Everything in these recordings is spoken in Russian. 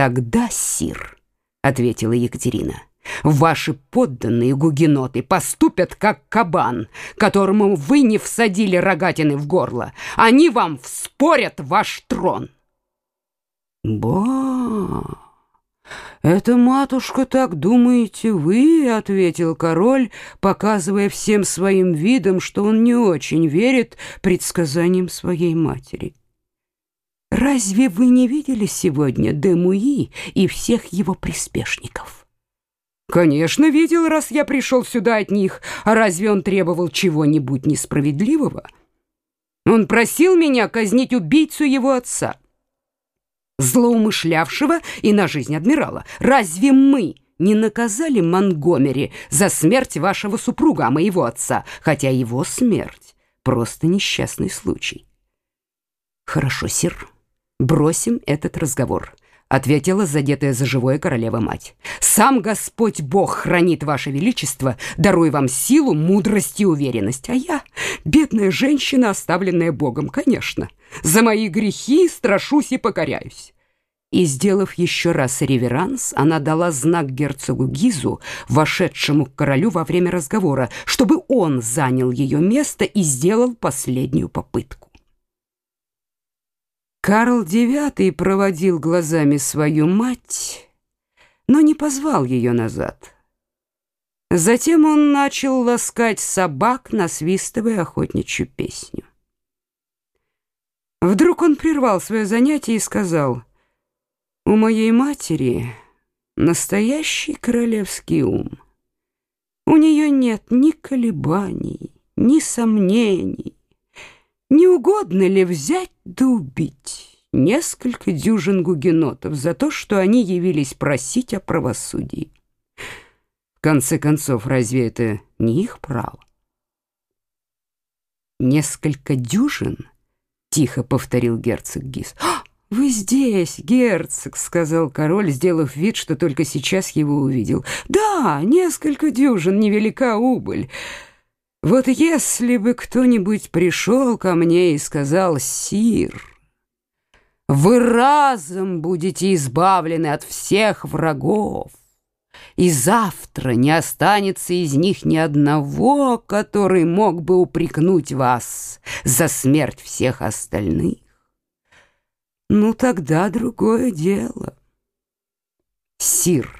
«Тогда, сир», — ответила Екатерина, — «ваши подданные гугеноты поступят как кабан, которому вы не всадили рогатины в горло. Они вам вспорят ваш трон». «Ба, это, матушка, так думаете вы?» — ответил король, показывая всем своим видом, что он не очень верит предсказаниям своей матери. Разве вы не видели сегодня Демуи и всех его приспешников? Конечно, видел, раз я пришел сюда от них. А разве он требовал чего-нибудь несправедливого? Он просил меня казнить убийцу его отца, злоумышлявшего и на жизнь адмирала. Разве мы не наказали Монгомери за смерть вашего супруга, а моего отца, хотя его смерть — просто несчастный случай? Хорошо, сир. «Бросим этот разговор», — ответила задетая за живое королева-мать. «Сам Господь Бог хранит Ваше Величество, даруй вам силу, мудрость и уверенность. А я, бедная женщина, оставленная Богом, конечно, за мои грехи страшусь и покоряюсь». И, сделав еще раз реверанс, она дала знак герцогу Гизу, вошедшему к королю во время разговора, чтобы он занял ее место и сделал последнюю попытку. Карл IX проводил глазами свою мать, но не позвал ее назад. Затем он начал ласкать собак, насвистывая охотничью песню. Вдруг он прервал свое занятие и сказал, «У моей матери настоящий королевский ум. У нее нет ни колебаний, ни сомнений, не угодно ли взять да убить несколько дюжин гугенотов за то, что они явились просить о правосудии? В конце концов, разве это не их право? «Несколько дюжин?» — тихо повторил герцог Гис. «А, «Вы здесь, герцог», — сказал король, сделав вид, что только сейчас его увидел. «Да, несколько дюжин, невелика убыль». Вот если бы кто-нибудь пришел ко мне и сказал «Сир, вы разом будете избавлены от всех врагов, и завтра не останется из них ни одного, который мог бы упрекнуть вас за смерть всех остальных. Ну, тогда другое дело. Сир, —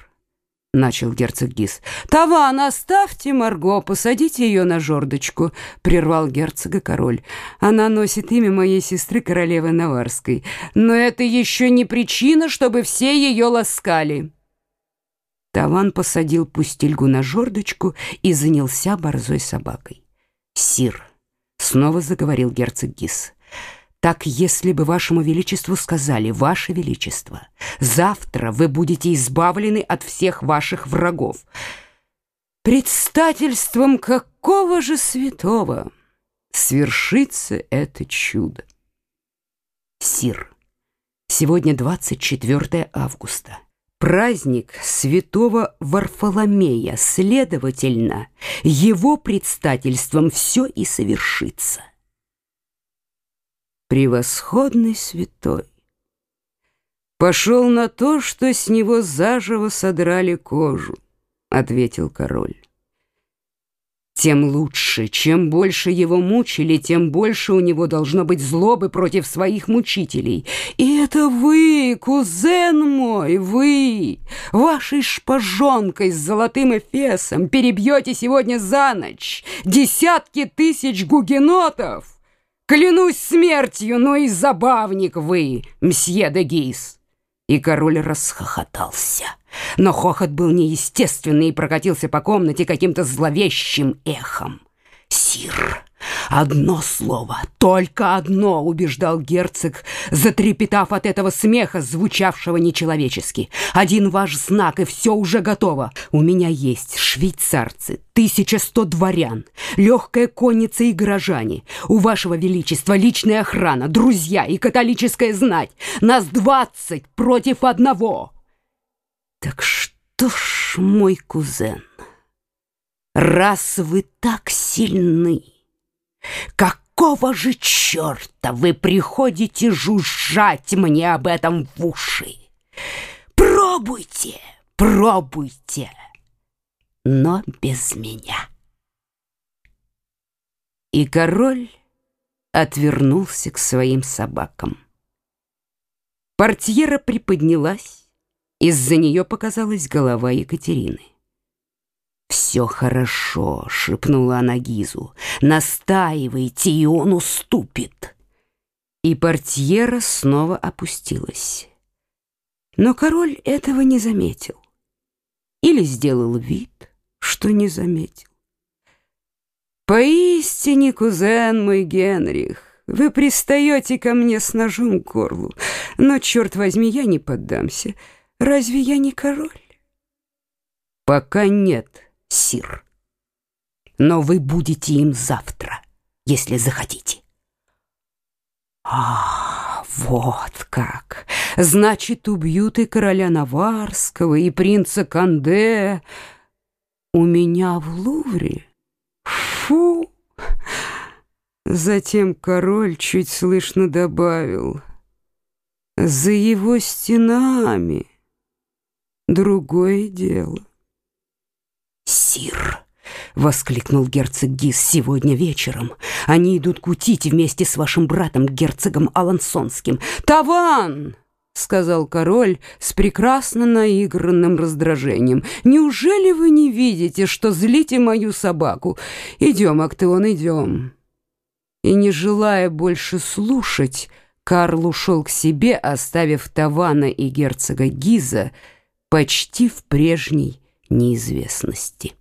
начал герцог Гис. «Таван оставьте, Марго, посадите ее на жердочку», — прервал герцога король. «Она носит имя моей сестры, королевы Наварской. Но это еще не причина, чтобы все ее ласкали». Таван посадил пустельгу на жердочку и занялся борзой собакой. «Сир», — снова заговорил герцог Гис, — так если бы вашему величеству сказали, ваше величество, завтра вы будете избавлены от всех ваших врагов. Предстательством какого же святого свершится это чудо? Сир, сегодня 24 августа. Праздник святого Варфоломея, следовательно, его предстательством все и совершится превосходный святой. Пошел на то, что с него заживо содрали кожу, ответил король. Тем лучше, чем больше его мучили, тем больше у него должно быть злобы против своих мучителей. И это вы, кузен мой, вы, вашей шпажонкой с золотым эфесом перебьете сегодня за ночь десятки тысяч гугенотов. Клянусь смертью, но и забавник вы, мсье де Гис!» И король расхохотался. Но хохот был неестественный и прокатился по комнате каким-то зловещим эхом. «Сир!» Одно слово, только одно, убеждал герцог, затрепетав от этого смеха, звучавшего нечеловечески. Один ваш знак, и все уже готово. У меня есть швейцарцы, тысяча сто дворян, легкая конница и горожане. У вашего величества личная охрана, друзья и католическая знать. Нас двадцать против одного. Так что ж, мой кузен, раз вы так сильны, Какого же черта вы приходите жужжать мне об этом в уши? Пробуйте, пробуйте, но без меня. И король отвернулся к своим собакам. Портьера приподнялась, из-за нее показалась голова Екатерины. «Все хорошо», — шепнула она Гизу, — «настаивайте, и он уступит». И портьера снова опустилась. Но король этого не заметил. Или сделал вид, что не заметил. «Поистине, кузен мой Генрих, вы пристаете ко мне с ножом к горлу, но, черт возьми, я не поддамся. Разве я не король?» «Пока нет, сир. Но вы будете им завтра, если захотите». «А, вот как! Значит, убьют и короля Наварского, и принца Канде у меня в Лувре? Фу!» Затем король чуть слышно добавил «За его стенами другое дело». «Сир!» — воскликнул герцог Гис сегодня вечером. «Они идут кутить вместе с вашим братом, герцогом Алансонским. Таван!» — сказал король с прекрасно наигранным раздражением. «Неужели вы не видите, что злите мою собаку? Идем, Актеон, идем». И, не желая больше слушать, Карл ушел к себе, оставив Тавана и герцога Гиза почти в прежней неизвестности.